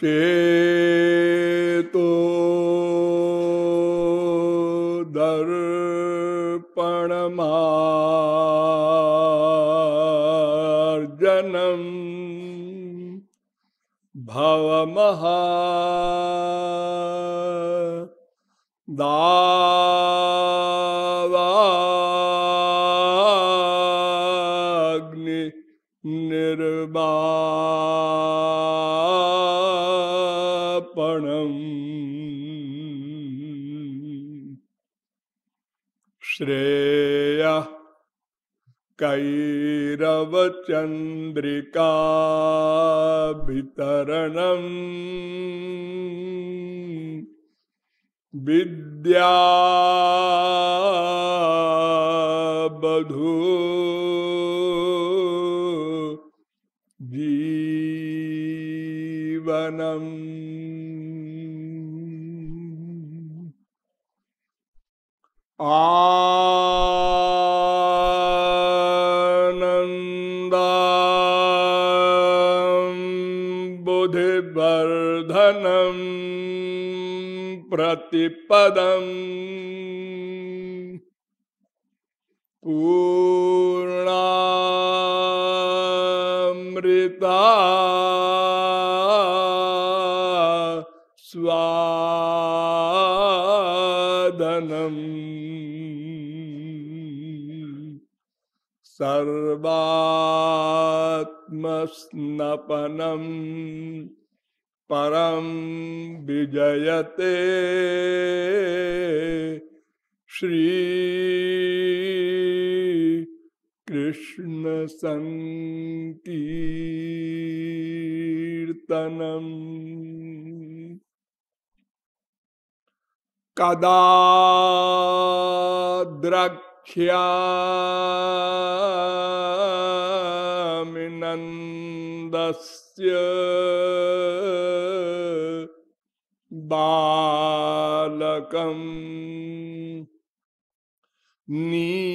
चेतो दर्पणमार्जनम् कैरवचन्द्रिका वितरणम् विद्या प्रतिपदम्। पूर्णामृता स्वादनम्। सर्वात्मस्नपनम्। परम विजयते। श्री कृष्ण संकीर्तनम कदा द्रक्ष्यामि नन्दस्य। बालकम् नीपमालकम्।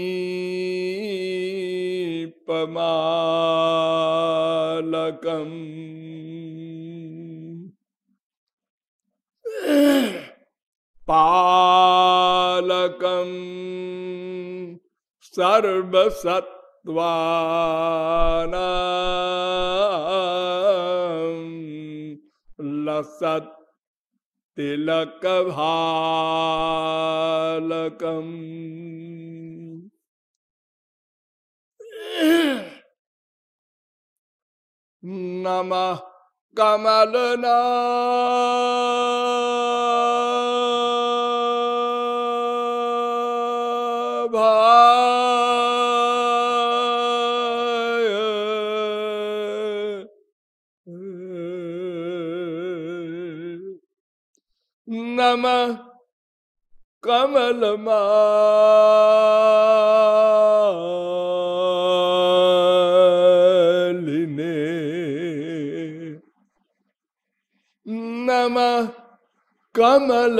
पालकम् सर्वसत्त्वानां लसत् तिलकभालकम् नमः कमलना नमः नम कमल कमलपादाय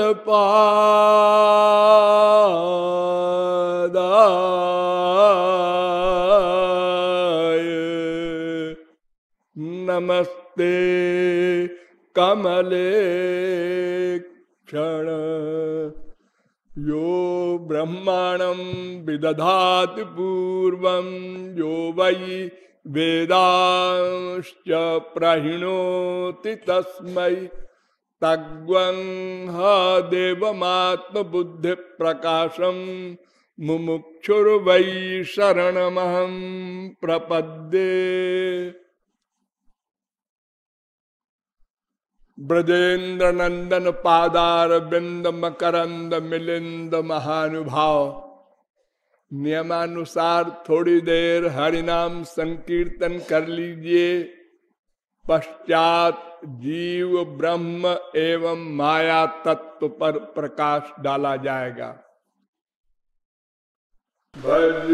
नमस्ते कमले क्षण। यो ब्रह्माणं विदधाति पूर्वं, यो वै वेदांश्च प्रहिणोति तस्मै। तग्वं देवमात्मबुद्धिप्रकाशं, मुमुक्षुर्वै शरणमहं प्रपद्ये। ब्रजेंद्र नंदन पादार बिंद मकरंद मिलिंद महानुभाव। नियमानुसार थोड़ी देर हरिनाम संकीर्तन कर लीजिए। पश्चात जीव, ब्रह्म एवं माया तत्व पर प्रकाश डाला जाएगा। भज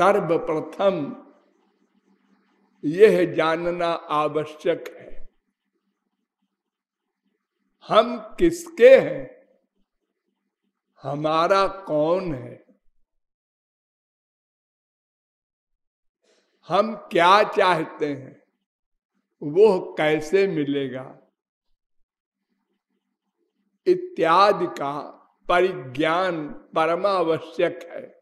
सर्वप्रथम यह जानना आवश्यक है। हम किसके हैं? हमारा कौन है? हम क्या चाहते हैं? वो कैसे मिलेगा? इत्यादि का परिज्ञान परमावश्यक है।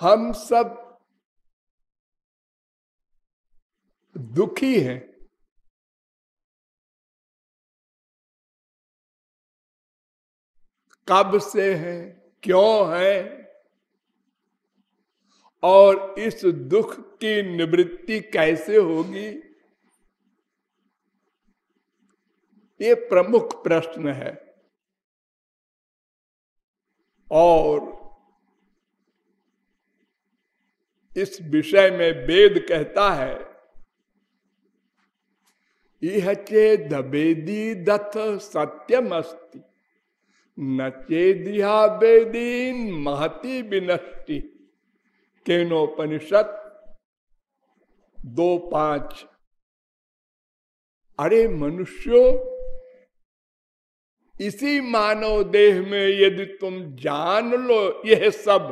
हम सब दुखी है। कब से है, क्यों है? और इस दुख की निवृत्ति कैसे होगी? ये प्रमुख प्रश्न है। और इस विषय में वेद कहता है, इह चेदि दथ सत्यम अस्ति न चेदिहा वेदीन महति विनष्टि। केनोपनिषद दो पाँच, अरे मनुष्यो, इसी मानव देह में यदि तुम जान लो यह सब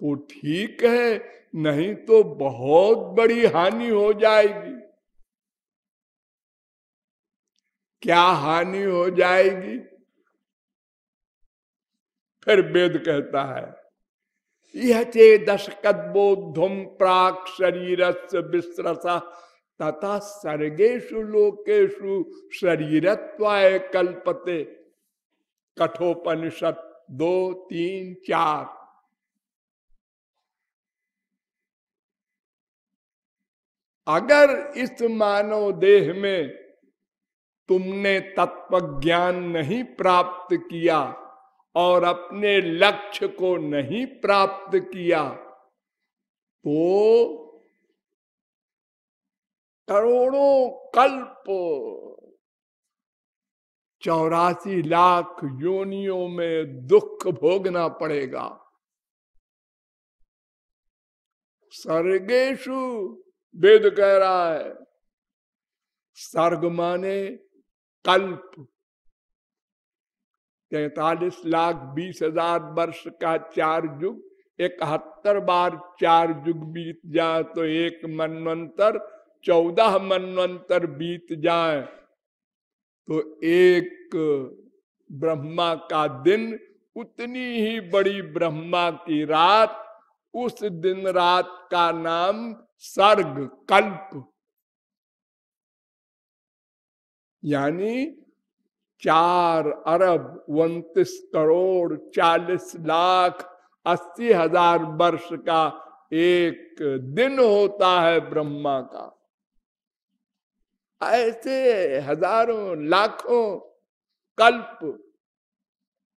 तो ठीक है, नहीं तो बहुत बड़ी हानि हो जाएगी। क्या हानि हो जाएगी? फिर वेद कहता है, यह चे दशकदोधुम प्राक शरीर विश्रसा तथा सर्गेशु लोकेशु शरीरत्वाय कल्पते। कठोपनिषद दो, तीन, चार। अगर इस मानव देह में तुमने तत्व ज्ञान नहीं प्राप्त किया और अपने लक्ष्य को नहीं प्राप्त किया तो करोड़ों कल्प, चौरासी लाख योनियों में दुख भोगना पड़ेगा। सर्गेशु वेद कह रहा है सर्ग माने कल्प। तैतालीस लाख बीस हज़ार वर्ष का चार युग, इकहत्तर बार चार युग बीत जाए तो एक मनवंतर, चौदह मनवंतर बीत जाए तो एक ब्रह्मा का दिन, उतनी ही बड़ी ब्रह्मा की रात, उस दिन रात का नाम सर्ग, कल्प। यानी चार अरब उन्तीस करोड़ चालीस लाख अस्सी हज़ार वर्ष का एक दिन होता है ब्रह्मा का। ऐसे हज़ारों, लाखों कल्प,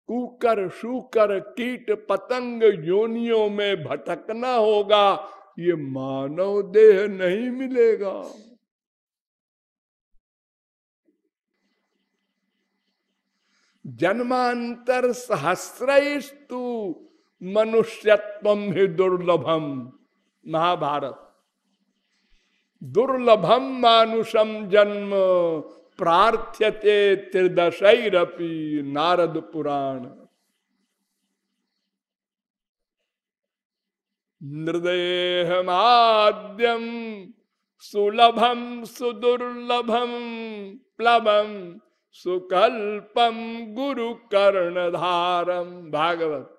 कुकर, शुकर, कीट, पतंग योनियों में भटकना होगा। ये मानव देह नहीं मिलेगा। जन्मांतर सहस्रस्तु मनुष्यत्व ही दुर्लभम महाभारत। दुर्लभम मानुषम जन्म प्रार्थ्यते त्रिदशरपी नारद पुराण नृदेहमाद्यम सुलभम सुदुर्लभम प्लवम सुकल्पम गुरु कर्णधारम भागवत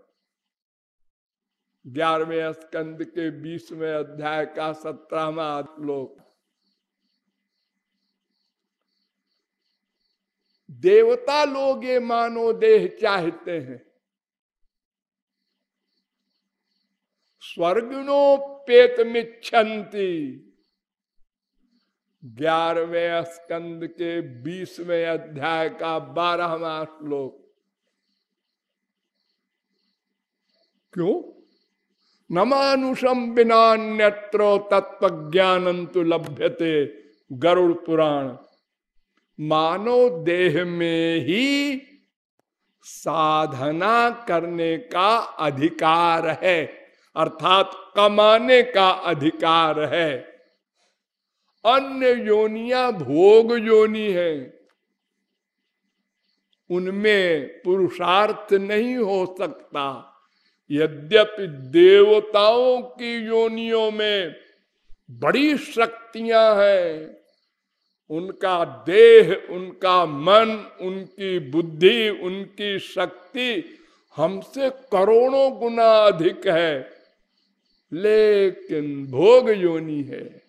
ग्यारहवें स्कंद के बीसवें अध्याय का सत्रहवा श्लोक। देवता लोग ये मानो देह चाहते हैं। स्वर्गनोपेत मिच्छन्ति ग्यारहवें स्कंद के बीसवें अध्याय का बारहवा श्लोक। क्यों? नमानुषम बिना अन्यत्र तत्व ज्ञान तो लभ्यते गरुड़ पुराण। मानो देह में ही साधना करने का अधिकार है। अर्थात कमाने का अधिकार है। अन्य योनिया भोग योनि है। उनमें पुरुषार्थ नहीं हो सकता। यद्यपि देवताओं की योनियों में बड़ी शक्तियाँ हैं। उनका देह, उनका मन, उनकी बुद्धि, उनकी शक्ति हमसे करोड़ों गुना अधिक है। लेकिन भोग योनि है।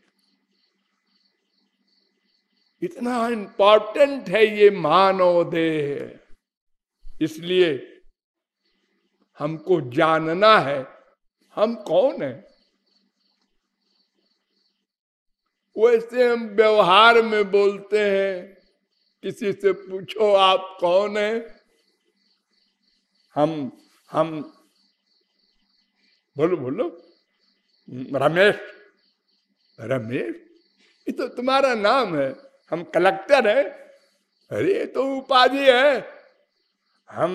इतना इंपॉर्टेंट है ये मानव देह। इसलिए हमको जानना है, हम कौन है? वैसे हम व्यवहार में बोलते हैं, किसी से पूछो आप कौन है? हम हम, बोलो बोलो। रमेश। रमेश? ये तो तुम्हारा नाम है। हम कलेक्टर है। अरे तो उपाधि है। हम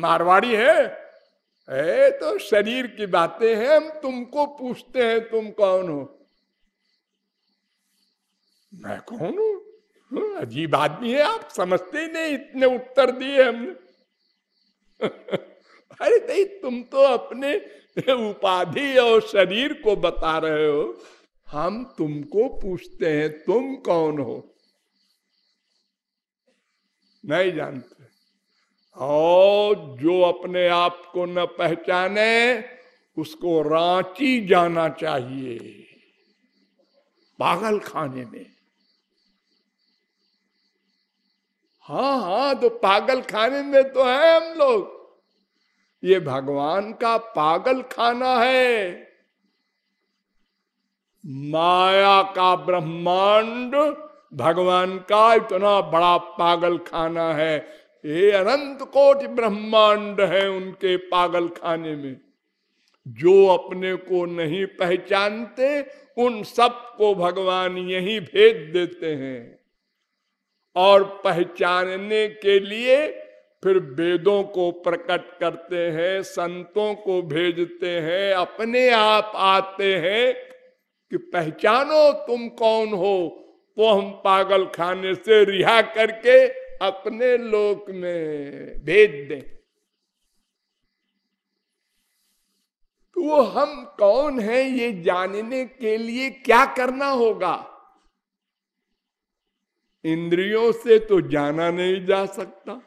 मारवाड़ी है। ए तो शरीर की बातें हैं। हम तुमको पूछते हैं तुम कौन हो? मैं कौन हूँ? हाँ, अजीब आदमी है। आप समझते ही नहीं इतने उत्तर दिए हमने। अरे नहीं, तुम तो अपने उपाधि और शरीर को बता रहे हो। हम तुमको पूछते हैं, तुम कौन हो? नहीं जानते। और जो अपने आप को न पहचाने, उसको रांची जाना चाहिए। पागल खाने में। हाँ हाँ तो पागल खाने में तो है हम लोग। ये भगवान का पागल खाना है। माया का ब्रह्मांड भगवान का इतना बड़ा पागल खाना है। ये अनंत कोटि ब्रह्मांड है उनके पागल खाने में। जो अपने को नहीं पहचानते, उन सबको भगवान यही भेज देते हैं। और पहचानने के लिए फिर वेदों को प्रकट करते हैं, संतों को भेजते हैं, अपने आप आते हैं कि पहचानो तुम कौन हो। तो हम पागल खाने से रिहा करके अपने लोक में भेज दें। तो वो हम कौन है, ये जानने के लिए क्या करना होगा? इंद्रियों से तो जाना नहीं जा सकता।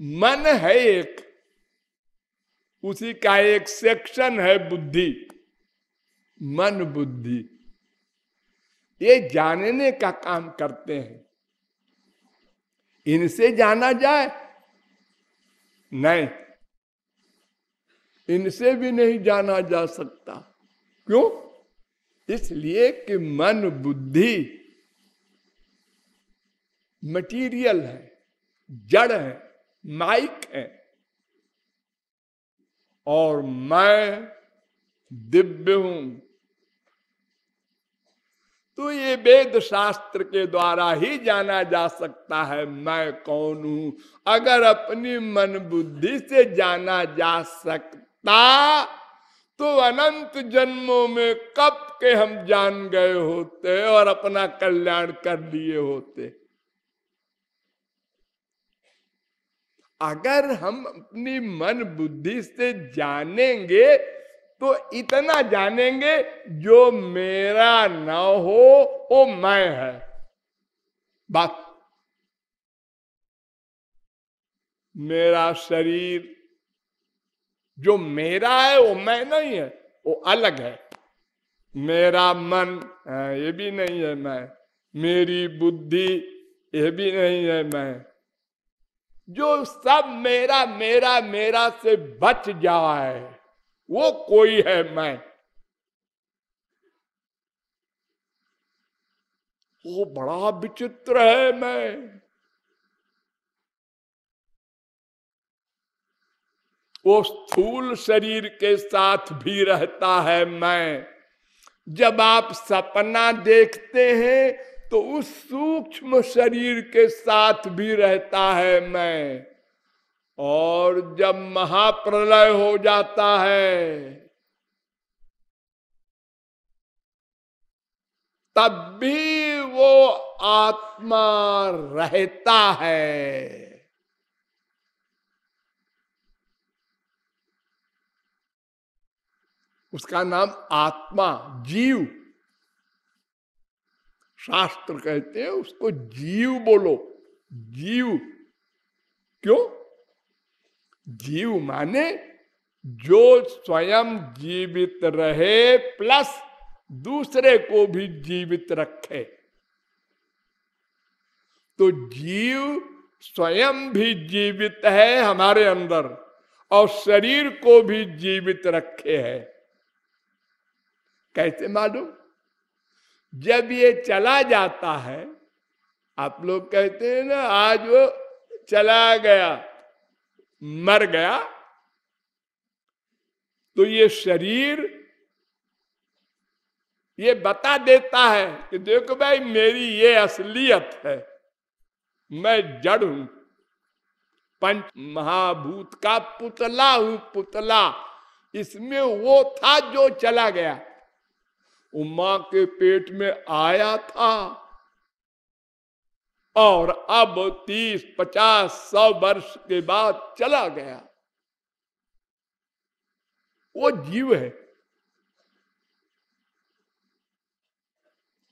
मन है एक, उसी का एक सेक्शन है बुद्धि। मन बुद्धि। ये जानने का काम करते हैं। इनसे जाना जाए? नहीं। इनसे भी नहीं जाना जा सकता। क्यों? इसलिए कि मन बुद्धि मटीरियल है। जड़ है माइक है। और मैं दिव्य हूँ। तो ये वेद शास्त्र के द्वारा ही जाना जा सकता है, मैं कौन हूँ? अगर अपनी मन बुद्धि से जाना जा सकता तो अनंत जन्मों में कब के हम जान गए होते और अपना कल्याण कर लिए होते? अगर हम अपनी मन बुद्धि से जानेंगे तो इतना जानेंगे, जो मेरा न हो, वो मैं है। बात। मेरा शरीर, जो मेरा है, वो मैं नहीं है, वो अलग है। मेरा मन ये भी नहीं है मैं। मेरी बुद्धि, ये भी नहीं है मैं। जो सब मेरा मेरा मेरा से बच जाए, वो कोई है मैं। वो बड़ा विचित्र है मैं। वो स्थूल शरीर के साथ भी रहता है मैं। जब आप सपना देखते हैं तो उस सूक्ष्म शरीर के साथ भी रहता है मैं। और जब महाप्रलय हो जाता है, तब भी वो आत्मा रहता है। उसका नाम आत्मा, जीव। शास्त्र कहते हैं, उसको जीव बोलो। जीव। क्यों? जीव माने जो स्वयं जीवित रहे प्लस दूसरे को भी जीवित रखे। तो जीव स्वयं भी जीवित है हमारे अंदर और शरीर को भी जीवित रखे है। कैसे मालूम? जब ये चला जाता है, आप लोग कहते हैं ना, आज वो चला गया, मर गया तो ये शरीर ये बता देता है कि देखो भाई, मेरी ये असलियत है, मैं जड़ हूँ, पंच महाभूत का पुतला हूँ, पुतला, इसमें वो था जो चला गया। उमा के पेट में आया था और अब तीस पचास सौ वर्ष के बाद चला गया। वो जीव है।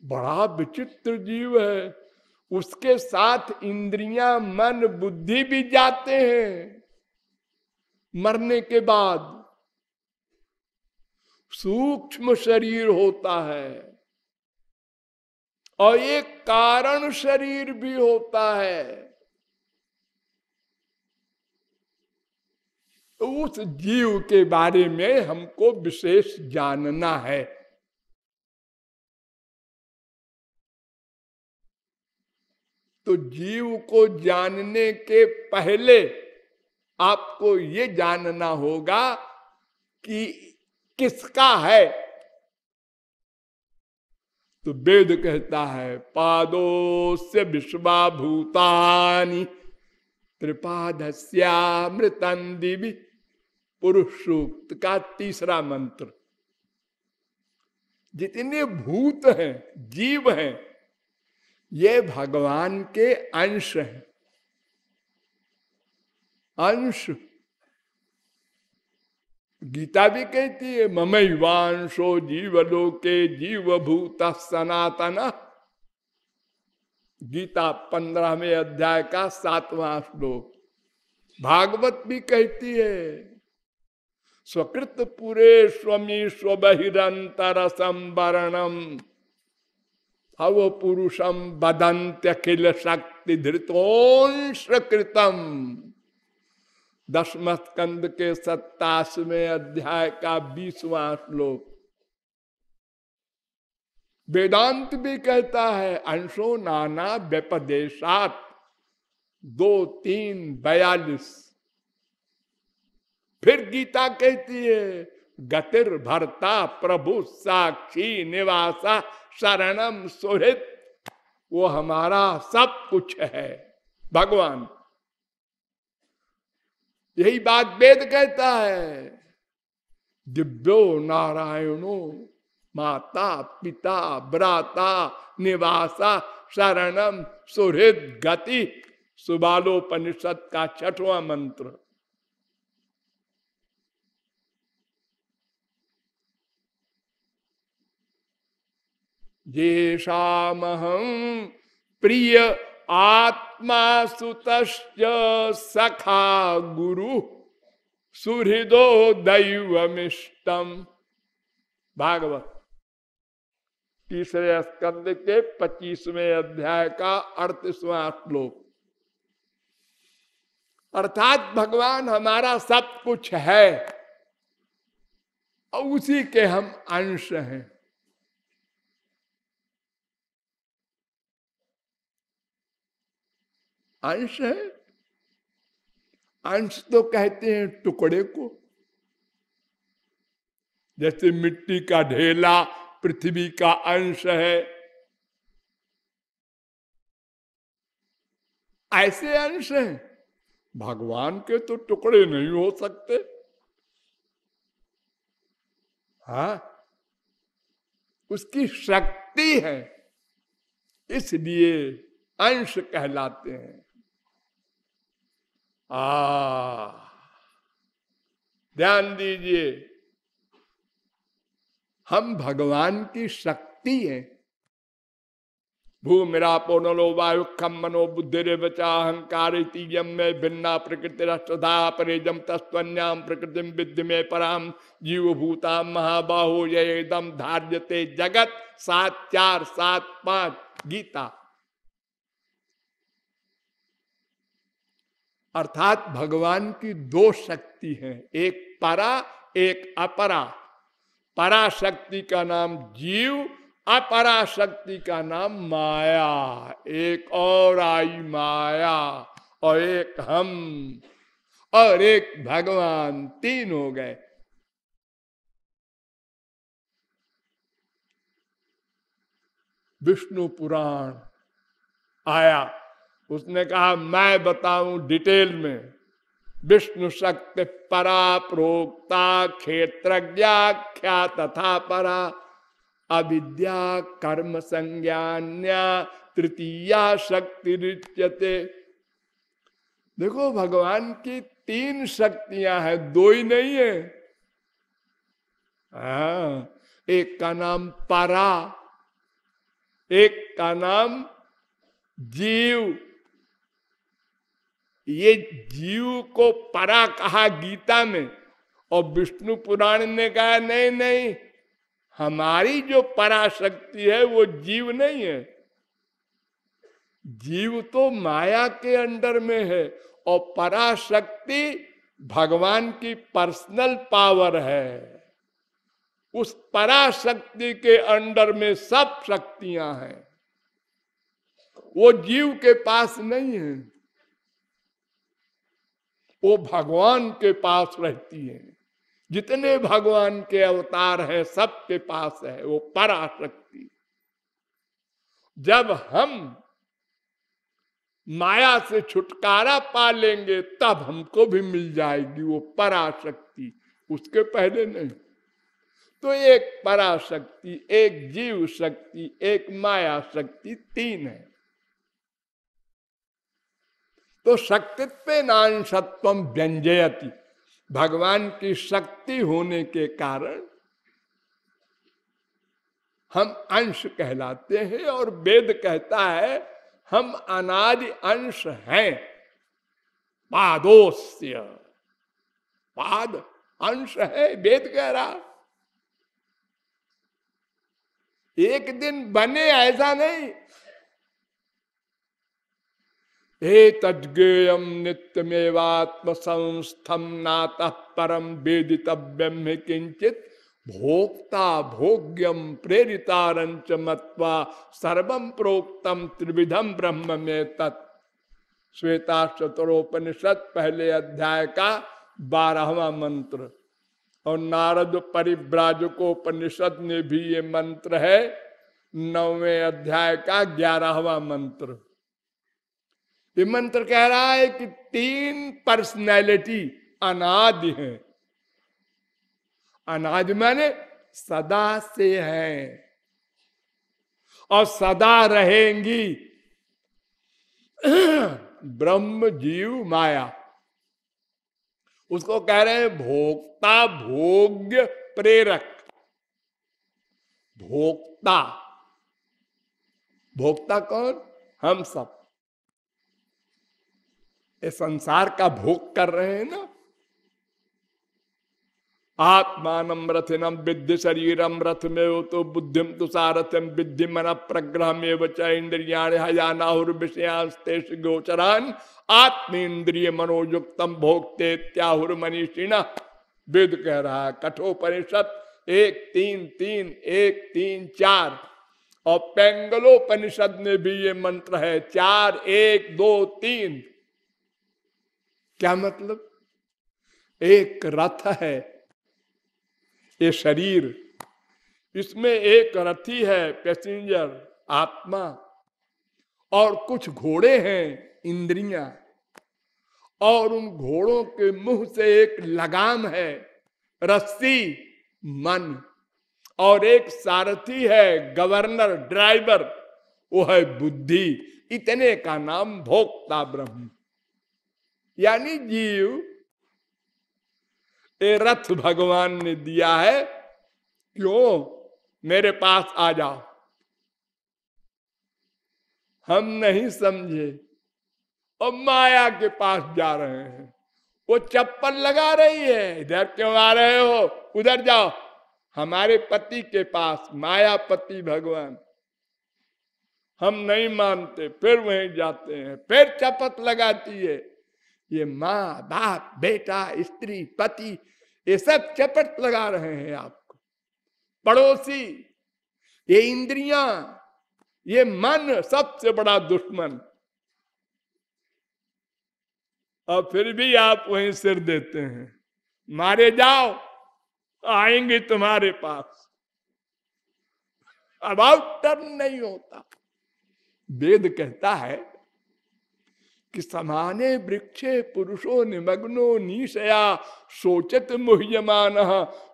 बड़ा विचित्र जीव है। उसके साथ इंद्रियाँ, मन, बुद्धि भी जाते हैं। मरने के बाद सूक्ष्म शरीर होता है। और एक कारण शरीर भी होता है। तो उस जीव के बारे में हमको विशेष जानना है। तो जीव को जानने के पहले आपको ये जानना होगा कि किसका है? तो वेद कहता है पादो से विश्वा भूतानी त्रिपादस्यामृतन दिवी। पुरुष सूक्त का तीसरा मंत्र। जितने भूत हैं, जीव हैं, ये भगवान के अंश हैं। अंश गीता भी कहती है ममैवांशो जीवलोके जीवभूत सनातन। गीता पंद्रहवें अध्याय का सातवां श्लोक। भागवत भी कहती है स्वकृत पुरे स्वमी स्वबहिरंतर संवरणम हव पुरुषम बदंत्यखिल शक्ति धृतोंश कृतम दसम स्कंद के सत्तासवें अध्याय का बीसवां श्लोक। वेदांत भी कहता है, अंशो नाना व्यपदेशात। दो, तीन, बयालीस। फिर गीता कहती है, गतिर भरता प्रभु साक्षी निवासा शरणम सुहित। वो हमारा सब कुछ है। भगवान यही बात वेद कहता है। दिव्यो नारायणो माता, पिता ब्राता निवासा शरणम सुहृद गति सुबालोपनिषद का छठवां मंत्र। येषामहं प्रिय आत्मा सुत सखा गुरु, सुहृदो दैवमिष्टम। भागवत, तीसरे स्कंद के पच्चीसवें अध्याय का अड़तीसवा श्लोक। अर्थात भगवान हमारा सब कुछ है, और उसी के हम अंश हैं। अंश है। अंश तो कहते हैं टुकड़े को। जैसे मिट्टी का ढेला पृथ्वी का अंश है। ऐसे अंश हैं। भगवान के तो टुकड़े नहीं हो सकते। हा, उसकी शक्ति है, इसलिए अंश कहलाते हैं। आ, ध्यान दीजिए, हम भगवान की शक्ति है। भूमिरा पोनलो वायु खम मनो बुद्धि रे बचा अहंकार में भिन्ना प्रकृति रसधा परेजम तस्वन्याम प्रकृति विद्य में पराम जीव भूता महाबाहो यदम धार्यते जगत सात चार सात पाँच गीता। अर्थात भगवान की दो शक्ति है, एक परा, एक अपरा। पराशक्ति का नाम जीव अपराशक्ति का नाम माया। एक और आई माया और एक हम और एक भगवान, तीन हो गए। विष्णु पुराण आया। उसने कहा मैं बताऊँ डिटेल में। विष्णु शक्ति परा प्रोक्ता क्षेत्रज्ञाख्या तथा परा। अविद्या कर्म संज्ञान्या तृतीया शक्ति रिच्यते देखो भगवान की तीन शक्तियाँ हैं दो ही नहीं है। आ, हाँ, एक का नाम परा एक का नाम जीव ये जीव को परा कहा गीता में। और विष्णु पुराण ने कहा, नहीं नहीं, हमारी जो पराशक्ति है वो जीव नहीं है। जीव तो माया के अंडर में है और पराशक्ति भगवान की पर्सनल पावर है। उस पराशक्ति के अंडर में सब शक्तियाँ हैं। वो जीव के पास नहीं है। वो भगवान के पास रहती है। जितने भगवान के अवतार हैं सबके पास है, वो पराशक्ति जब हम माया से छुटकारा पा लेंगे, तब हमको भी मिल जाएगी वो पराशक्ति उसके पहले नहीं। तो एक पराशक्ति एक जीव शक्ति, एक माया शक्ति तीन है। तो शक्तित्व नांशत्व व्यंजयती। भगवान की शक्ति होने के कारण हम अंश कहलाते हैं और वेद कहता है, हम अनादि अंश हैं। पादोस्य। पाद अंश है, वेद कह रहा। एक दिन बने ऐसा नहीं। तज्ञेयम नित्यमेवात्म संस्थम नात परम वेदितव्यम किंचित भोक्ता भोग्यम प्रेरितारंच मत्वा सर्वम प्रोक्तम त्रिविधम ब्रह्म में तत् श्वेता चतुरोपनिषद पहले अध्याय का बारहवा मंत्र। और नारद परिव्राजकोपनिषद में भी ये मंत्र है। नौवे अध्याय का ग्यारहवा मंत्र। ये मंत्र कह रहा है कि तीन पर्सनैलिटी अनाद है। अनाद माने सदा से है। और सदा रहेंगी। ब्रह्म जीव माया। उसको कह रहे हैं भोक्ता, भोग्य, प्रेरक। भोक्ता। भोक्ता कौन? हम सब। ये संसार का भोग कर रहे हैं ना? आत्मान रथिनम विद्य शरीरम रथ में हो तो बुद्धिम तुषारथम विद्धि मन प्रग्रह में इंद्रिया हजानाहुर विषयांस्तेष गोचरान आत्मेन्द्रिय मनोयुक्तम भोगते त्याहुर मनीषिण वेद कह रहा है, कठोपनिषद, एक, तीन तीन, एक, तीन, चार। और पेंगलोपनिषद में भी ये मंत्र है, चार, एक, दो, तीन। क्या मतलब? एक रथ है। ये शरीर। इसमें एक रथी है, पैसेंजर, आत्मा। और कुछ घोड़े हैं, इंद्रिया। और उन घोड़ों के मुँह से एक लगाम है, रस्सी, मन। और एक सारथी है, गवर्नर, ड्राइवर। वो है बुद्धि। इतने का नाम भोक्ता ब्रह्म। यानी जीव ये रथ भगवान ने दिया है, क्यों? मेरे पास आ जाओ। हम नहीं समझे। और माया के पास जा रहे हैं। वो चप्पल लगा रही है। इधर क्यों आ रहे हो? उधर जाओ। हमारे पति के पास, माया पति भगवान। हम नहीं मानते, फिर वहीं जाते हैं। फिर चपत लगाती है। ये माँ, बाप, बेटा, स्त्री, पति, ये सब चपट लगा रहे हैं आपको। पड़ोसी, ये इंद्रियाँ, ये मन सबसे बड़ा दुश्मन। और फिर भी आप वहीं सिर देते हैं। मारे जाओ, आएँगे तुम्हारे पास। अबाउट टर्न नहीं होता। वेद कहता है कि समाने वृक्षे पुरुषो निमग्नो निशया सोचत मुह्यमान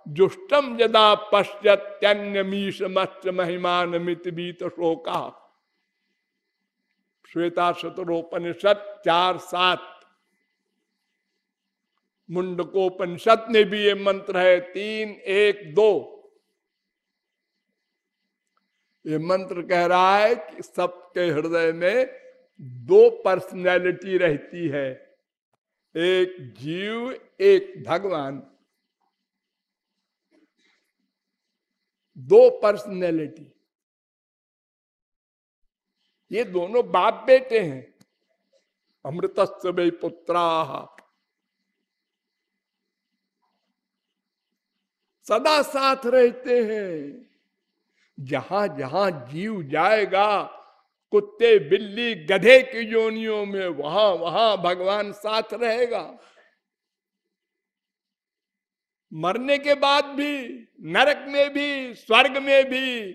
जुष्टम यदा पश्यत्यन्यमीश मत्स्य महिमान मित बीत शोका श्वेता शतरोपनिषद चार सात। मुंडकोपनिषद में भी ये मंत्र है तीन एक दो। ये मंत्र कह रहा है कि सबके हृदय में दो पर्सनैलिटी रहती है। एक जीव, एक भगवान। दो पर्सनैलिटी ये दोनों बाप बेटे हैं अमृत पुत्रा। सदा साथ रहते हैं। जहाँ जहाँ जीव जाएगा कुत्ते बिल्ली गधे की योनियों में वहाँ वहाँ भगवान साथ रहेगा। मरने के बाद भी, नरक में भी, स्वर्ग में भी,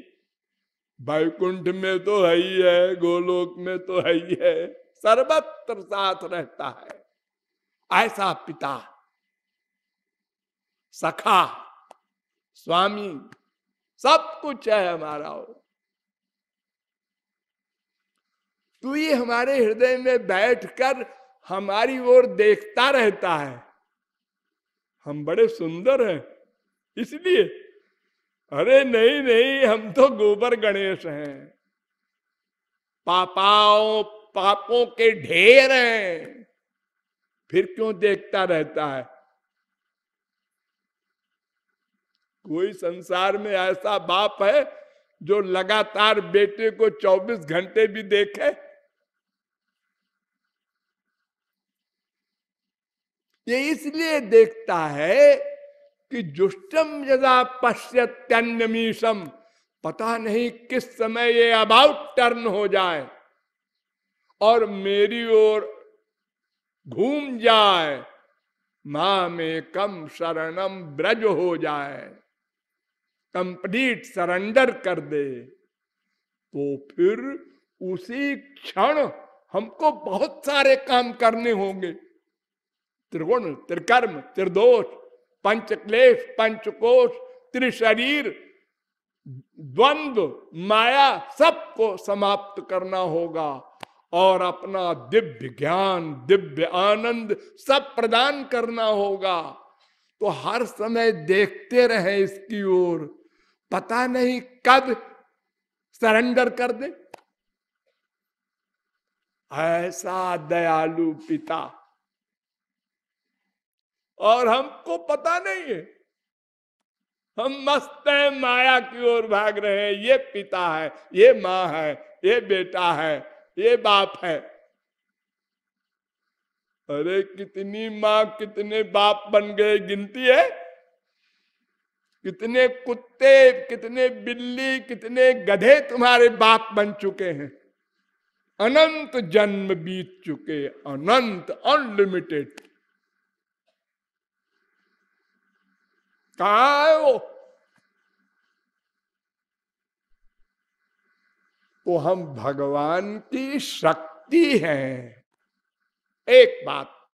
वैकुंठ में तो है ही है, गोलोक में तो है ही है, सर्वत्र साथ रहता है। ऐसा पिता, सखा, स्वामी, सब कुछ है हमारा तो ये हमारे हृदय में बैठकर हमारी ओर देखता रहता है। हम बड़े सुंदर हैं, इसलिए, अरे नहीं नहीं, हम तो गोबर गणेश हैं। पापाओं, पापों के ढेर हैं। फिर क्यों देखता रहता है? कोई संसार में ऐसा बाप है जो लगातार बेटे को 24 घंटे भी देखे ये इसलिए देखता है कि जुष्टम जदा पश्यत्यन्यमीशम पता नहीं किस समय ये अबाउट टर्न हो जाए और मेरी ओर घूम जाए। माँ में कम शरणम ब्रज हो जाए। कंप्लीट सरेंडर कर दे। तो फिर उसी क्षण हमको बहुत सारे काम करने होंगे। त्रिगुण त्रिकर्म त्रिदोष पंचक्लेश पंचकोश त्रिशरीर द्वंद्व माया सबको समाप्त करना होगा और अपना दिव्य ज्ञान दिव्य आनंद सब प्रदान करना होगा तो हर समय देखते रहे इसकी ओर पता नहीं कब सरेंडर कर दे ऐसा दयालु पिता और हमको पता नहीं है। हम मस्त है, माया की ओर भाग रहे हैं। ये पिता है, ये माँ है, ये बेटा है, ये बाप है। अरे, कितनी माँ, कितने बाप बन गए, गिनती है? कितने कुत्ते, कितने बिल्ली, कितने गधे तुम्हारे बाप बन चुके हैं। अनंत जन्म बीत चुके, अनंत अनलिमिटेड कहा है वो? तो हम भगवान की शक्ति हैं। एक बात,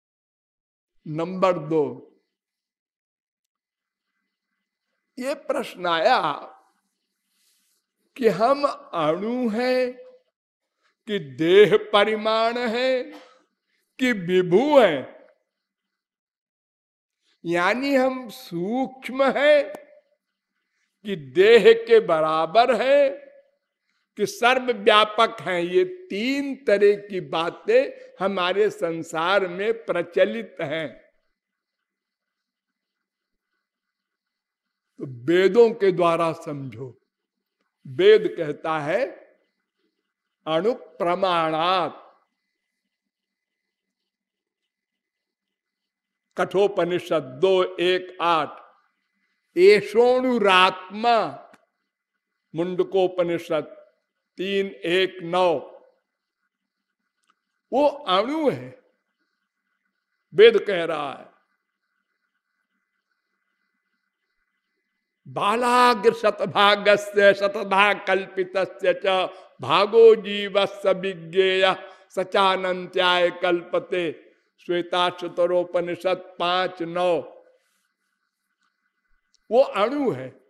नंबर दो, ये प्रश्न आया कि हम अणु हैं, कि देह परिमाण है, कि विभू है। यानी हम सूक्ष्म है कि देह के बराबर है, कि सर्व व्यापक हैं। ये तीन तरह की बातें हमारे संसार में प्रचलित हैं। तो वेदों के द्वारा समझो। वेद कहता है, अणु प्रमाणात कठोपनिषद दो एक आठ। एशोणुरात्मा मुंडकोपनिषद तीन एक नौ। वो अणु है। वेद कह रहा है। बालाग्र शतभाग से शतभाग कल्पित भागो जीव विज्ञेय सचानंत्याय कल्पते। श्वेता चतरोपनिषद पाँच नौ। वो अणु है।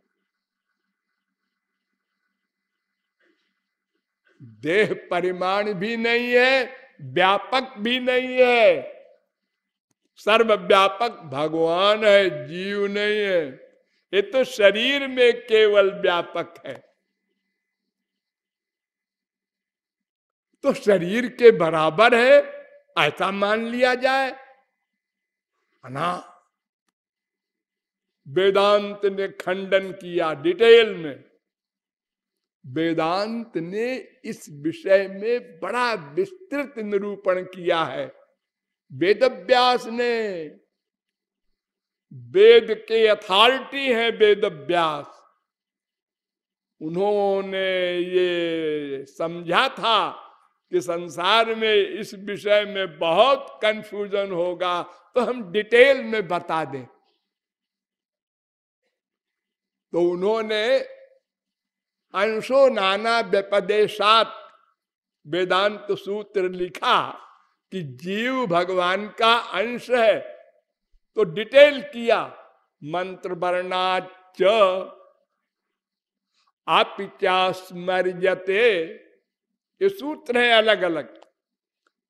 देह परिमाण भी नहीं है, व्यापक भी नहीं है। सर्वव्यापक भगवान है, जीव नहीं है। ये तो शरीर में केवल व्यापक है। तो शरीर के बराबर है ऐसा मान लिया जाए। ना वेदांत ने खंडन किया डिटेल में। वेदांत ने इस विषय में बड़ा विस्तृत निरूपण किया है। वेद व्यास ने, वेद के अथॉरिटी है वेद व्यास उन्होंने ये समझा था कि संसार में इस विषय में बहुत कंफ्यूजन होगा तो हम डिटेल में बता दें। तो उन्होंने अंशो नाना व्यपदेशात वेदांत सूत्र लिखा कि जीव भगवान का अंश है तो डिटेल किया मंत्र वर्णाच आपिचा स्मर्यते ये सूत्र है अलग अलग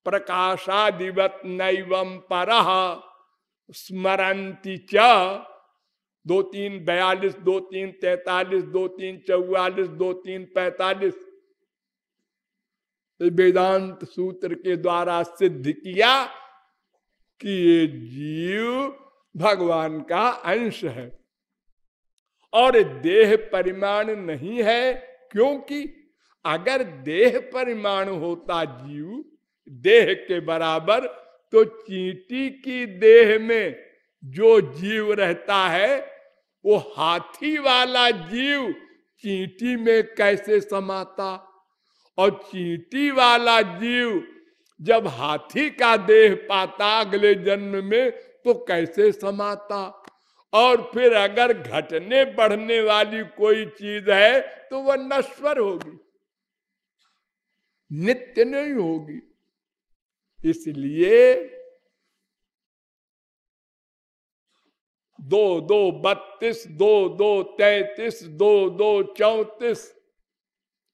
प्रकाशादिवत नैवम पर स्मरंती च। दो तीन बयालीस दो तीन तैतालीस दो तीन चौवालीस दो तीन पैतालीस वेदांत सूत्र के द्वारा सिद्ध किया कि ये जीव भगवान का अंश है। और देह परिमाण नहीं है, क्योंकि अगर देह परिमाण होता जीव, देह के बराबर तो चींटी की देह में जो जीव रहता है, वो हाथी वाला जीव चींटी में कैसे समाता? और चींटी वाला जीव जब हाथी का देह पाता अगले जन्म में तो कैसे समाता? और फिर अगर घटने बढ़ने वाली कोई चीज़ है तो वह नश्वर होगी। नित्य नहीं होगी। इसलिए दो दो, बत्तीस, दो दो, तैतीस, दो दो, चौतीस।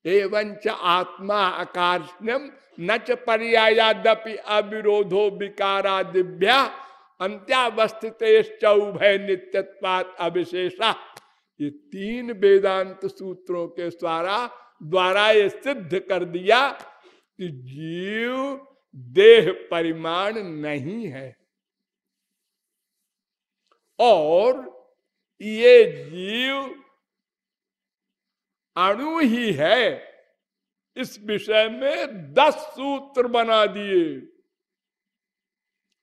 एवं च आत्मा आकाशनम न च पर्यायादपि अविरोधो विकारा दिव्या अंत्यावस्थित उभय नित्यत्वात अविशेषा। ये तीन वेदांत सूत्रों के द्वारा द्वारा ये सिद्ध कर दिया कि जीव देह परिमाण नहीं है। और ये जीव अणु ही है। इस विषय में दस सूत्र बना दिए।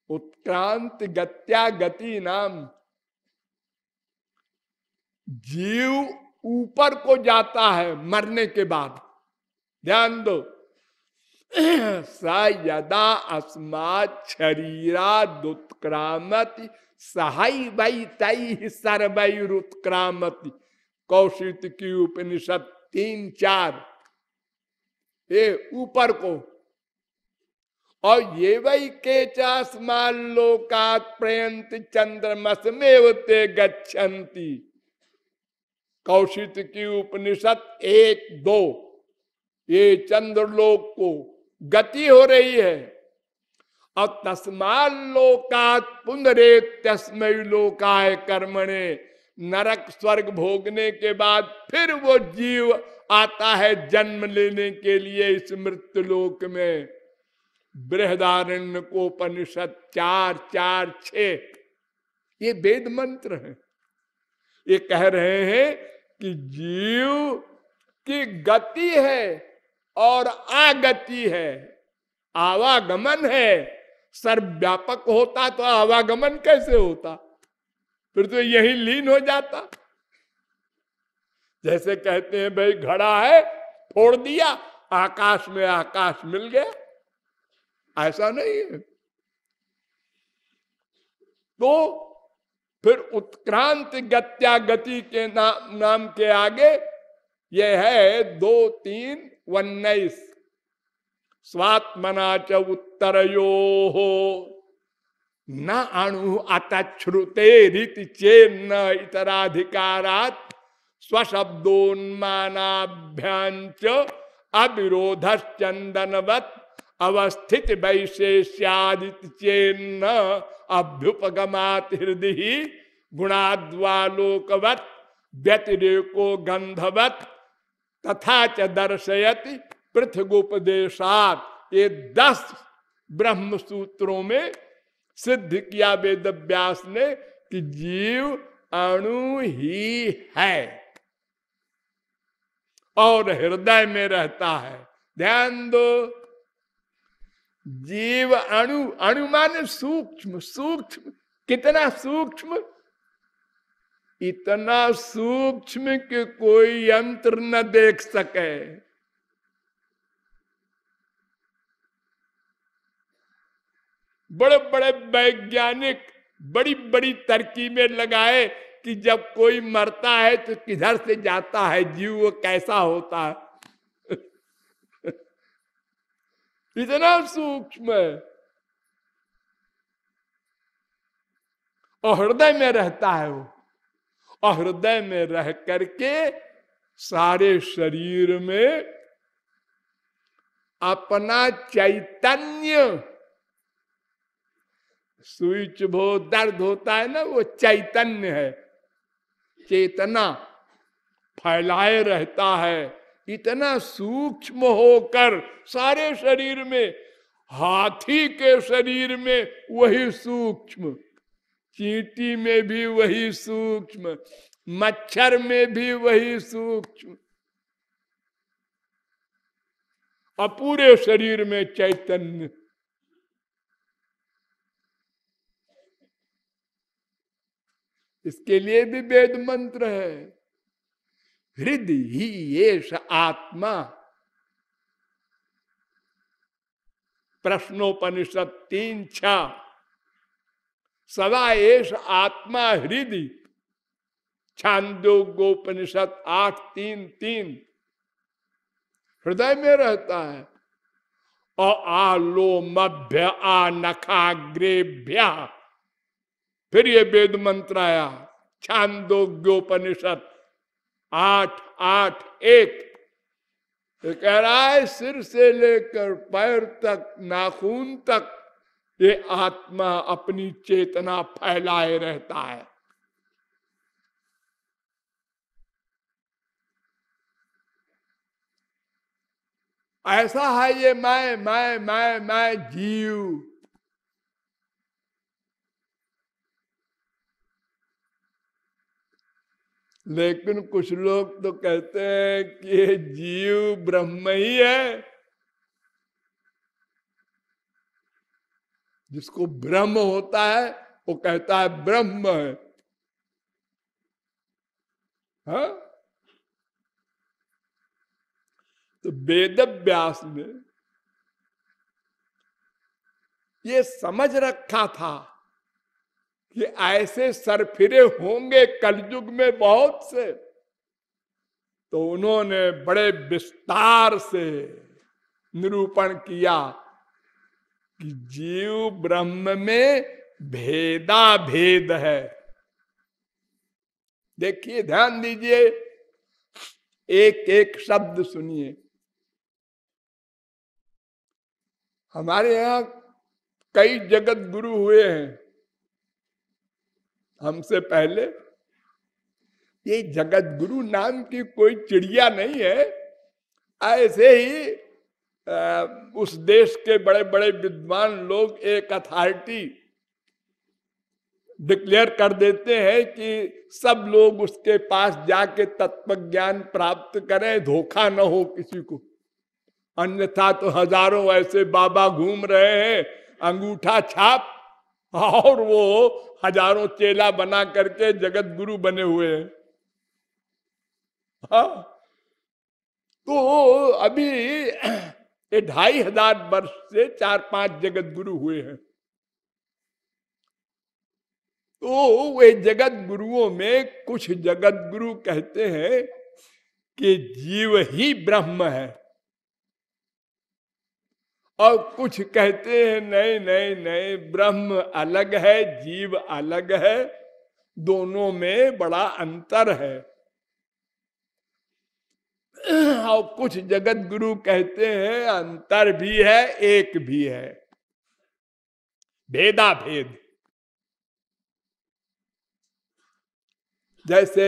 उत्क्रांत गत्या गति नाम। जीव ऊपर को जाता है मरने के बाद। ध्यान दो। स यदा अस्मात शरीरा दुत्क्रामति सहाई वही तई सर्वैरुत्क्रामति। कौशित की उपनिषद तीन चार। ये ऊपर को। और ये वही के चासमान लोकात प्रयंत चंद्रमस में ते गच्छन्ति। कौशित की उपनिषद एक दो। ये चंद्रलोक को गति हो रही है। और तस्माल लोकात पुनरे तस्मय लोकाय कर्मणे। नरक स्वर्ग भोगने के बाद फिर वो जीव आता है जन्म लेने के लिए इस मृत्यु लोक में। बृहदारण्य को उपनिषद चार चार छ ये वेद मंत्र है। ये कह रहे हैं कि जीव की गति है। और आगति है। आवागमन है। सर्वव्यापक होता तो आवागमन कैसे होता? फिर तो यही लीन हो जाता। जैसे कहते हैं, भाई, घड़ा है, फोड़ दिया, आकाश में आकाश मिल गया। ऐसा नहीं है। तो फिर उत्क्रांत गत्या गति के नाम नाम के आगे यह है दो, तीन उन्नीस स्वात्मना च उत्तर हो न अणु अतश्रुते रीति चेन्न इतराधिकारात स्वशब्दोन्मानाभ्यांच अविरोध चंदनवत अवस्थित वैशेष्यादित चेन्न अभ्युपगमात हृदय गुणाद्वालोकवत व्यतिरेको गंधवत तथा च दर्शयति पृथ्वोपदेशात। ये दस ब्रह्म सूत्रों में सिद्ध किया वेद व्यास ने कि जीव अणु ही है। और हृदय में रहता है। ध्यान दो, जीव अणु अणु मान सूक्ष्म सूक्ष्म, कितना सूक्ष्म? इतना सूक्ष्म कि कोई यंत्र न देख सके। बड़े बड़े वैज्ञानिक बड़ी बड़ी तरकीबें लगाए कि जब कोई मरता है तो किधर से जाता है, जीव वो कैसा होता है? इतना सूक्ष्म है। और हृदय में रहता है वो। और हृदय में रह करके सारे शरीर में अपना चैतन्य, स्विच भो, दर्द होता है ना, वो चैतन्य है। चेतना फैलाए रहता है, इतना सूक्ष्म होकर सारे शरीर में, हाथी के शरीर में वही सूक्ष्म। चींटी में भी वही सूक्ष्म, मच्छर में भी वही सूक्ष्म। और पूरे शरीर में चैतन्य। इसके लिए भी वेद मंत्र है। हृदय ही ये आत्मा। प्रश्नोपनिषद तीन छ सदा एश आत्मा हृदय छांदोगोपनिषद आठ, तीन तीन। हृदय में रहता है। और आलो मभ्य आ नखाग्रेभ्या फिर ये वेद मंत्र आया, छांदोग्योपनिषद। आठ आठ, एक। कह रहा है, सिर से लेकर पैर तक, नाखून तक ये आत्मा अपनी चेतना फैलाए रहता है। ऐसा है ये मैं मैं मैं मैं जीव। लेकिन कुछ लोग तो कहते हैं कि ये जीव ब्रह्म ही है। जिसको ब्रह्म होता है, वो कहता है ब्रह्म है। हा? तो वेद व्यास ने ये समझ रखा था कि ऐसे सरफिरे होंगे कलयुग में बहुत से। तो उन्होंने बड़े विस्तार से निरूपण किया। कि जीव ब्रह्म में भेदा भेद है। देखिए, ध्यान दीजिए एक एक शब्द सुनिए। हमारे यहाँ कई जगत गुरु हुए हैं। हमसे पहले ये जगत गुरु नाम की कोई चिड़िया नहीं है। ऐसे ही उस देश के बड़े बड़े विद्वान लोग एक अथॉरिटी डिक्लेयर कर देते हैं कि सब लोग उसके पास जाके तत्व ज्ञान प्राप्त करें, धोखा न हो किसी को। अन्यथा तो हज़ारों ऐसे बाबा घूम रहे हैं, अंगूठा छाप, और वो हज़ारों चेला बना करके जगत गुरु बने हुए हैं। हाँ तो अभी ये ढाई हज़ार वर्ष से चार पाँच जगत गुरु हुए हैं। तो वे जगत गुरुओं में कुछ जगत गुरु कहते हैं कि जीव ही ब्रह्म है। और कुछ कहते हैं, नहीं नहीं नहीं, ब्रह्म अलग है, जीव अलग है, दोनों में बड़ा अंतर है। और कुछ जगत गुरु कहते हैं, अंतर भी है, एक भी है। भेदा भेद जैसे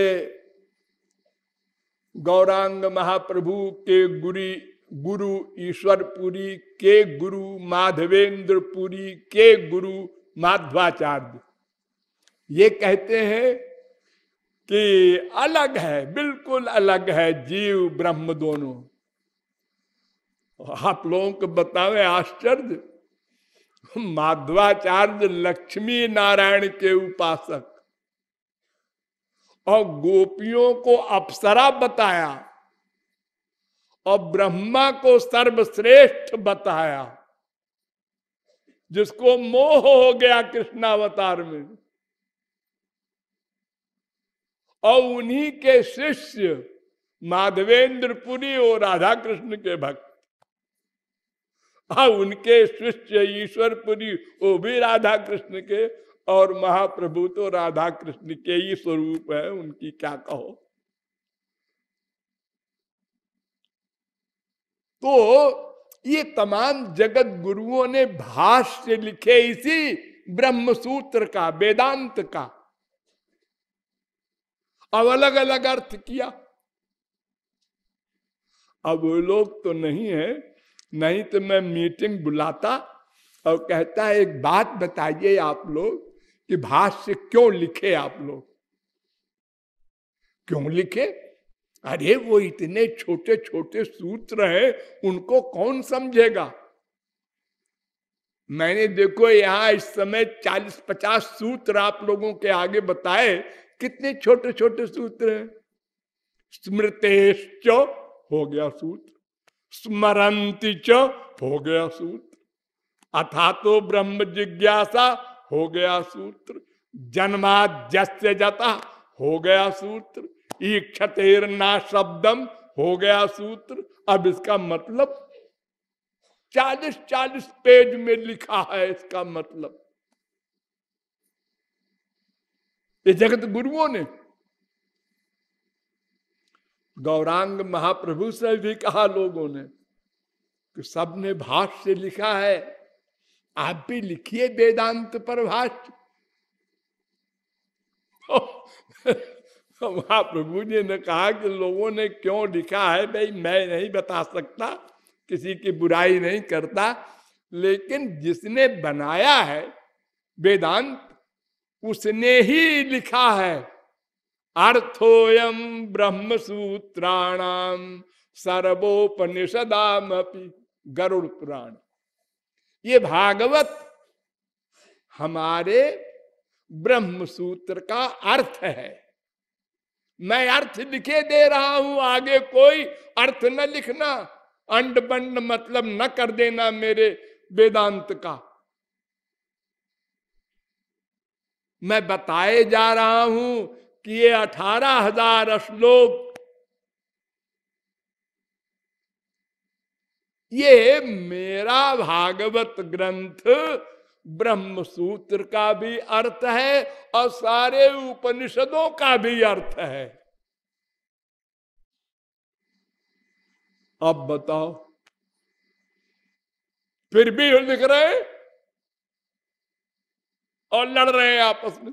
गौरांग महाप्रभु के गुरी, गुरु ईश्वरपुरी, के गुरु माधवेंद्रपुरी, के गुरु माध्वाचार्य। ये कहते हैं कि अलग है, बिल्कुल अलग है जीव ब्रह्म दोनों। आप लोगों को बतावे आश्चर्य। माधवाचार्य लक्ष्मी नारायण के उपासक। और गोपियों को अप्सरा बताया। और ब्रह्मा को सर्वश्रेष्ठ बताया। जिसको मोह हो गया कृष्णावतार में। और उन्हीं के शिष्य माधवेंद्रपुरी और राधा कृष्ण के भक्त। हाँ उनके शिष्य ईश्वरपुरी वो भी राधा कृष्ण के और महाप्रभु तो राधा कृष्ण के ही स्वरूप है, उनकी क्या कहो। तो ये तमाम जगत गुरुओं ने भाष्य लिखे इसी ब्रह्म सूत्र का, वेदांत का अब अलग अलग अर्थ किया। अब वो लोग तो नहीं है, नहीं तो मैं मीटिंग बुलाता और कहता है एक बात बताइए आप लोग कि भाष्य क्यों लिखे आप लोग? क्यों लिखे? अरे वो इतने छोटे छोटे सूत्र हैं, उनको कौन समझेगा? मैंने देखो, यहाँ इस समय 40-50 सूत्र आप लोगों के आगे बताए कितने छोटे छोटे सूत्र हैं? स्मृतेश्च हो गया सूत्र। स्मरंती च हो गया सूत्र। अथा तो ब्रह्म जिज्ञासा हो गया सूत्र। जन्माद्यस्य जता हो गया सूत्र। ईक्षतेर ना शब्दम हो गया सूत्र। अब इसका मतलब चालीस चालीस पेज में लिखा है इसका मतलब। ये जगत गुरुओं ने गौरांग महाप्रभु से भी कहा लोगों ने कि सबने भाष्य लिखा है, आप भी लिखिए वेदांत पर भाष्य तो महाप्रभु जी ने कहा कि लोगों ने क्यों लिखा है भाई, मैं नहीं बता सकता, किसी की बुराई नहीं करता, लेकिन जिसने बनाया है वेदांत उसने ही लिखा है। अर्थोयम ब्रह्म सूत्राणाम सर्वोपनिषदाम गरुड़ पुराण ये भागवत हमारे ब्रह्म सूत्र का अर्थ है। मैं अर्थ लिखे दे रहा हूँ, आगे कोई अर्थ न लिखना अंड बंड मतलब न कर देना मेरे वेदांत का। मैं बताए जा रहा हूँ कि ये अठारह हज़ार श्लोक, ये मेरा भागवत ग्रंथ ब्रह्म सूत्र का भी अर्थ है और सारे उपनिषदों का भी अर्थ है। अब बताओ, फिर भी लिख रहे और लड़ रहे हैं आपस में।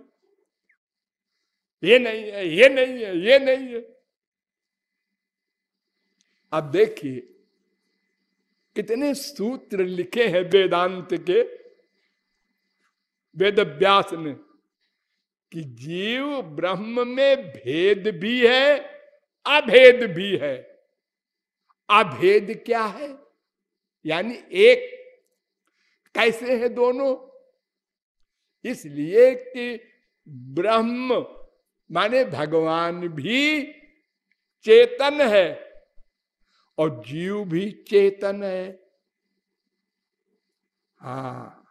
ये नहीं है, ये नहीं है, ये नहीं है। अब देखिए, कितने सूत्र लिखे हैं वेदांत के। वेद व्यास ने कि जीव ब्रह्म में भेद भी है, अभेद भी है। अभेद क्या है? यानी एक, कैसे है दोनों? इसलिए कि ब्रह्म माने भगवान भी चेतन है और जीव भी चेतन है। हा,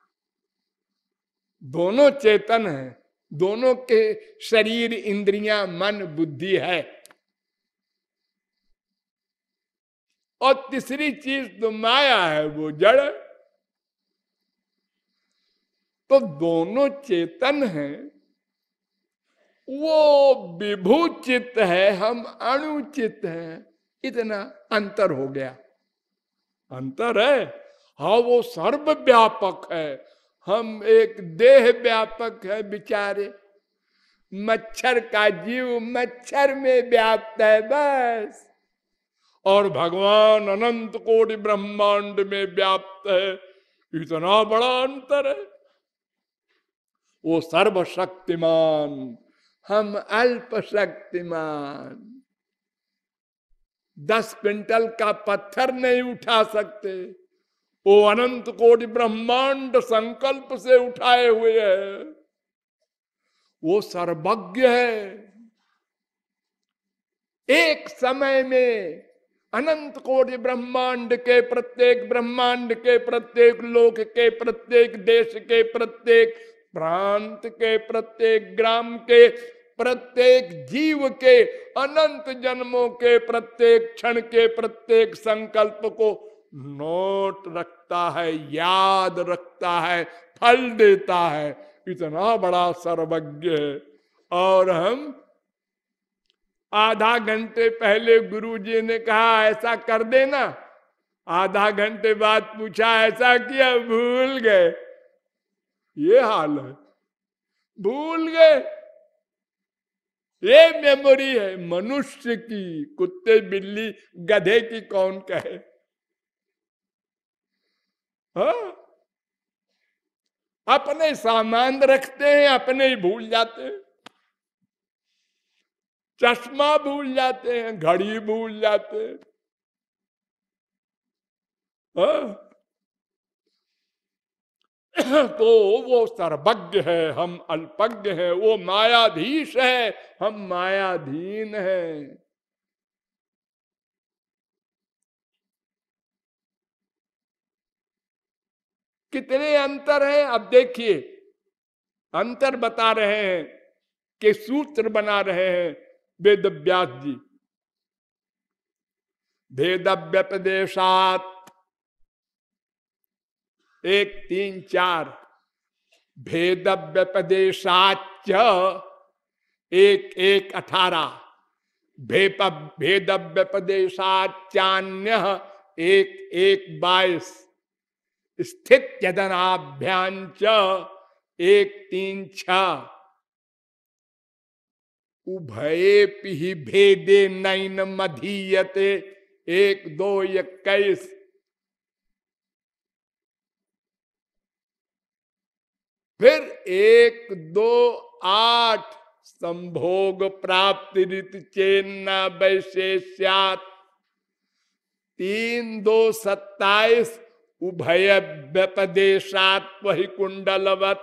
दोनों चेतन है, दोनों के शरीर, इंद्रियाँ, मन, बुद्धि है। और तीसरी चीज़ तो माया है, वो जड़। तो दोनों चेतन हैं। वो विभू चित्त है, हम अणुचित हैं। इतना अंतर हो गया। अंतर है? हाँ वो सर्व व्यापक है। हम एक देह व्यापक है बिचारे। मच्छर का जीव मच्छर में व्याप्त है, बस। और भगवान अनंत कोटि ब्रह्मांड में व्याप्त है। इतना बड़ा अंतर है। वो सर्वशक्तिमान, हम अल्प शक्तिमान दस क्विंटल का पत्थर नहीं उठा सकते। वो अनंत कोटि ब्रह्मांड संकल्प से उठाए हुए है। वो सर्वज्ञ है। एक समय में अनंत कोटि ब्रह्मांड के प्रत्येक ब्रह्मांड के प्रत्येक लोक के प्रत्येक देश के प्रत्येक प्रांत के, प्रत्येक ग्राम के, प्रत्येक जीव के, अनंत जन्मों के, प्रत्येक क्षण के, प्रत्येक संकल्प को नोट रखता है, याद रखता है, फल देता है। इतना बड़ा सर्वज्ञ है। और हम आधा घंटे पहले गुरुजी ने कहा, ऐसा कर देना। आधा घंटे बाद पूछा, ऐसा किया, भूल गए। ये हाल है। भूल गए। ये मेमोरी है। मनुष्य की, कुत्ते बिल्ली, गधे की कौन कहे? हा? अपने सामान रखते हैं, अपने ही भूल जाते हैं। चश्मा भूल जाते हैं, घड़ी भूल जाते हैं। हाँ? तो वो सर्वज्ञ है, हम अल्पज्ञ है, वो मायाधीश है, हम मायाधीन है। कितने अंतर हैं? अब देखिए, अंतर बता रहे हैं कि सूत्र बना रहे हैं वेद व्यास जी। भेद व्यपदेशात एक, तीन, चार। भेद व्यपदेशाच एक एक, अठारह। भेप भेद व्यपदेशाचान्य एक एक, बाईस। स्थित यदनाभ्यांच एक, तीन, छ। उभये भेदे नैन मधीयते एक, दो इक्कीस फिर एक, दो, आठ संभोग प्राप्ति रीति चेन्ना वैशेष्यात। तीन, दो, सत्ताईस उभय व्यपदेशात वही कुंडलवत।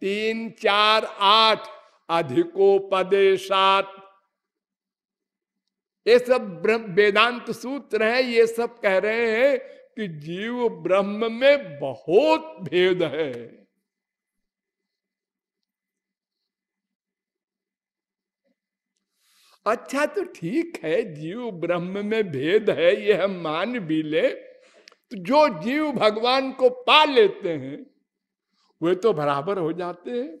तीन, चार, आठ अधिकोपदेशात। ये सब वेदांत सूत्र है, ये सब कह रहे हैं कि जीव ब्रह्म में बहुत भेद है। अच्छा तो ठीक है, जीव ब्रह्म में भेद है ये हम मान भी ले। तो जो जीव भगवान को पा लेते हैं, वे तो बराबर हो जाते हैं।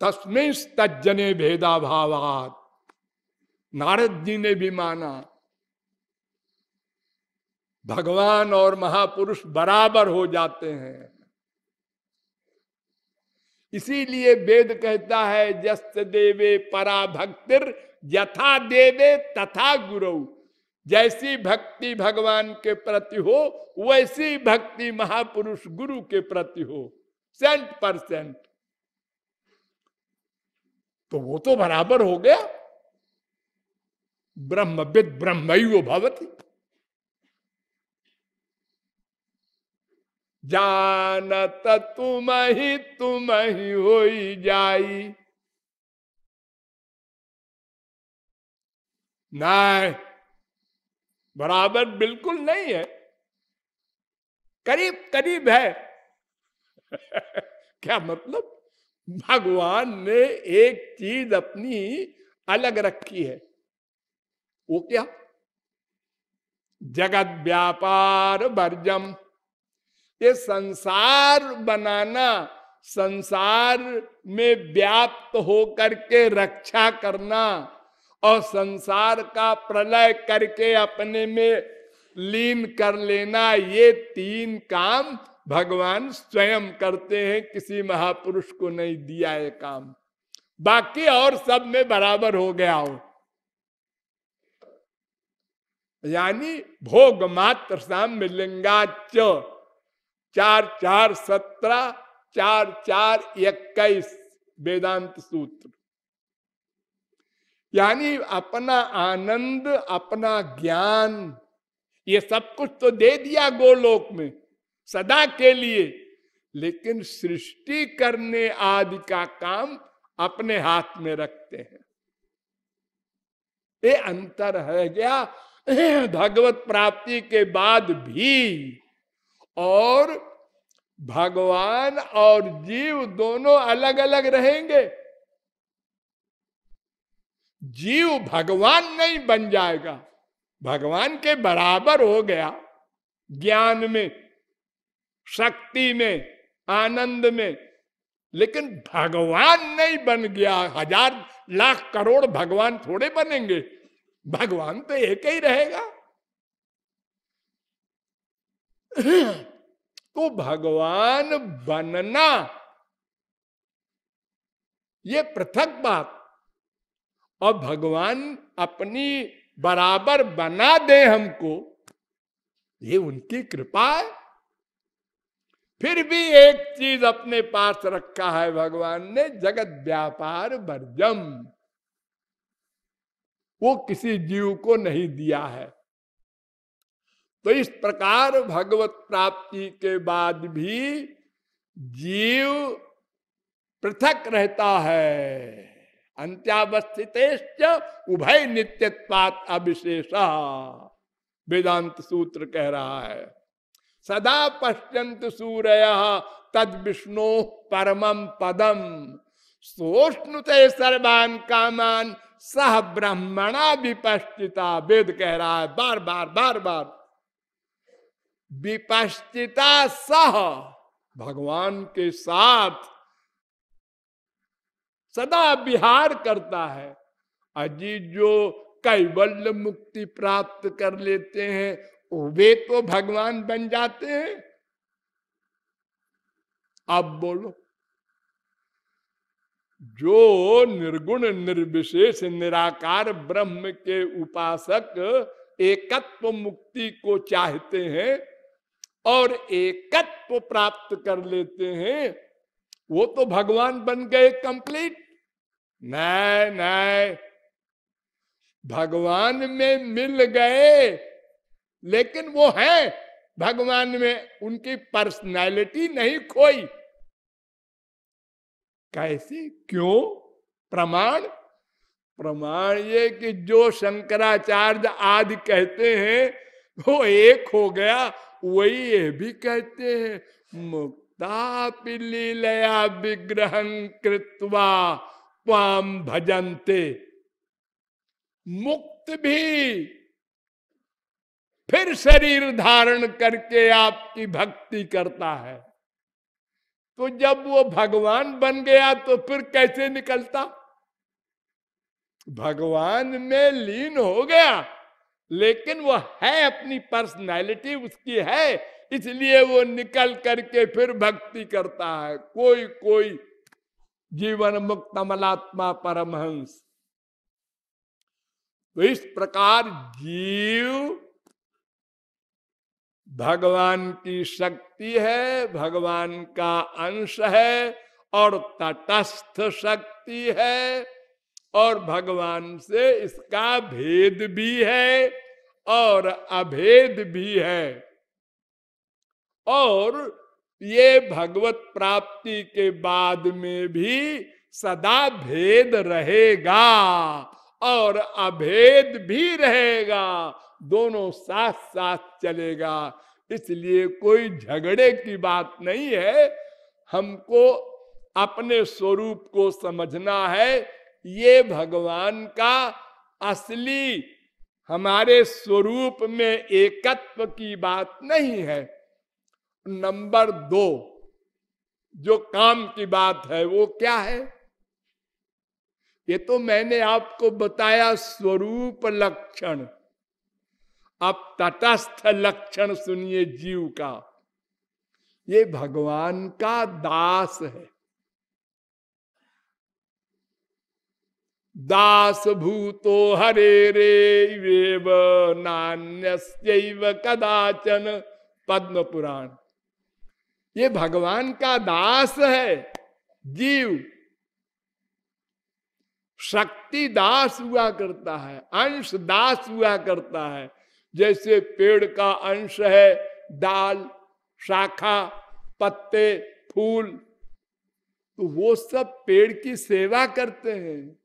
तस्में तजने भेदा भावात नारद जी ने भी माना, भगवान और महापुरुष बराबर हो जाते हैं। इसीलिए वेद कहता है जस्त देवे परा भक्तिर यथा देवे तथा गुरु। जैसी भक्ति भगवान के प्रति हो, वैसी भक्ति महापुरुष गुरु के प्रति हो। सेंट परसेंट तो वो तो बराबर हो गया। ब्रह्मविद ब्रह्म भवती। जानत तुम ही तुम ही हो जाई। नहीं, बराबर बिल्कुल नहीं है। करीब करीब है। क्या मतलब? भगवान ने एक चीज़ अपनी अलग रखी है। वो क्या? जगत व्यापार वर्जम ये संसार बनाना संसार में व्याप्त होकर के रक्षा करना और संसार का प्रलय करके अपने में लीन कर लेना, ये तीन काम भगवान स्वयं करते हैं, किसी महापुरुष को नहीं दिया है काम। बाकी और सब में बराबर हो गया हो। यानी भोग मात्र साम्य लिंगाच चार चार सत्रह, चार चार इक्कीस, वेदांत सूत्र। यानी अपना आनंद, अपना ज्ञान, ये सब कुछ तो दे दिया गोलोक में, सदा के लिए। लेकिन सृष्टि करने आदि का काम अपने हाथ में रखते हैं। ये अंतर है क्या? भगवत प्राप्ति के बाद भी और भगवान और जीव दोनों अलग अलग रहेंगे। जीव भगवान नहीं बन जाएगा। भगवान के बराबर हो गया ज्ञान में, शक्ति में, आनंद में। लेकिन भगवान नहीं बन गया। हज़ार, लाख, करोड़ भगवान थोड़े बनेंगे। भगवान तो एक ही रहेगा। तो भगवान बनना। ये पृथक बात। और भगवान अपनी बराबर बना दे हमको, ये उनकी कृपा है। फिर भी एक चीज़ अपने पास रखा है भगवान ने, जगत व्यापार वर्जम। वो किसी जीव को नहीं दिया है। तो इस प्रकार भगवत प्राप्ति के बाद भी जीव पृथक रहता है। अंत्यावस्थित उभय नित्यत्वात अविशेष। वेदांत सूत्र कह रहा है, सदा पश्यंत सूर्य, तद विष्णु परमम पदम। सोष्णुते सर्वान कामान सह ब्रह्मणा विपश्चिता। वेद कह रहा है, बार बार बार बार। विपश्चिता सह भगवान के साथ सदा विहार करता है। अजी जो कैवल्य मुक्ति प्राप्त कर लेते हैं, वे तो भगवान बन जाते हैं। अब बोलो, जो निर्गुण, निर्विशेष, निराकार ब्रह्म के उपासक एकत्व मुक्ति को चाहते हैं और एकत्व प्राप्त कर लेते हैं। वो तो भगवान बन गए कंप्लीट नहीं नहीं भगवान में मिल गए, लेकिन वो है। भगवान में उनकी पर्सनैलिटी नहीं खोई। कैसे? क्यों? प्रमाण? प्रमाण ये कि जो शंकराचार्य आदि कहते हैं वो एक हो गया, वही ये भी कहते हैं मुक्ता लीलया विग्रह कृत्वा पाम भजनते। मुक्त भी। फिर शरीर धारण करके आपकी भक्ति करता है। तो जब वो भगवान बन गया तो फिर कैसे निकलता? भगवान में लीन हो गया। लेकिन वो है अपनी पर्सनैलिटी उसकी है, इसलिए वो निकल करके फिर भक्ति करता है। कोई कोई जीवन मुक्त अमलात्मा परमहंस। तो इस प्रकार जीव भगवान की शक्ति है, भगवान का अंश है और तटस्थ शक्ति है। और भगवान से इसका भेद भी है और अभेद भी है। और ये भगवत प्राप्ति के बाद में भी सदा भेद रहेगा और अभेद भी रहेगा। दोनों साथ साथ चलेगा। इसलिए कोई झगड़े की बात नहीं है। हमको अपने स्वरूप को समझना है ये भगवान का असली, हमारे स्वरूप में एकत्व की बात नहीं है। नंबर दो, जो काम की बात है, वो क्या है? ये तो मैंने आपको बताया स्वरूप लक्षण। अब तटस्थ लक्षण सुनिए जीव का। ये भगवान का दास है। दास भूतो हरे रे नान्य कदाचन पद्म पुराण ये भगवान का दास है, जीव। शक्ति दास हुआ करता है, अंश दास हुआ करता है। जैसे पेड़ का अंश है, दाल, शाखा, पत्ते, फूल। तो वो सब पेड़ की सेवा करते हैं।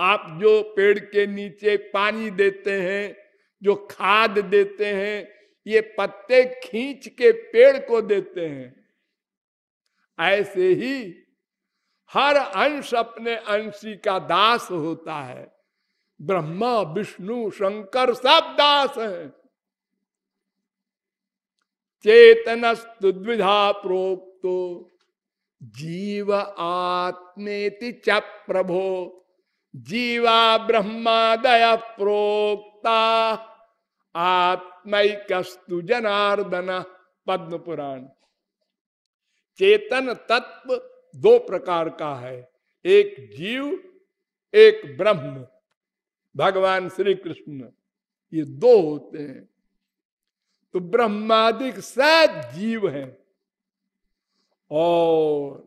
आप जो पेड़ के नीचे पानी देते हैं, जो खाद देते हैं, ये पत्ते खींच के पेड़ को देते हैं। ऐसे ही हर अंश अपने अंशी का दास होता है। ब्रह्मा, विष्णु, शंकर सब दास हैं। चेतनस्तु द्विधा प्रोक्तो, जीव आत्मेति च प्रभो। जीवा ब्रह्मादय प्रोक्ता, आत्मकस्तु जनार्दन पद्म पुराण चेतन तत्व दो प्रकार का है, एक जीव, एक ब्रह्म। भगवान श्री कृष्ण ये दो होते हैं। तो ब्रह्मादिक सात जीव है, और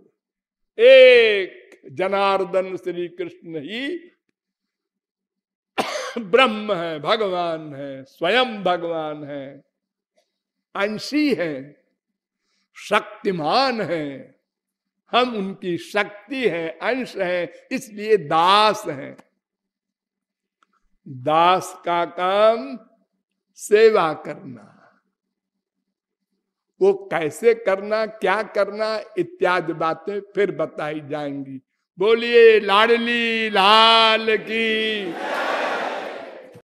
एक जनार्दन श्री कृष्ण ही ब्रह्म है, भगवान है, स्वयं भगवान है, अंशी है, शक्तिमान है, हम उनकी शक्ति है, अंश है, इसलिए दास है। दास का काम सेवा करना, वो कैसे करना, क्या करना, इत्यादि बातें फिर बताई जाएँगी। बोलिए लाडली लाल की।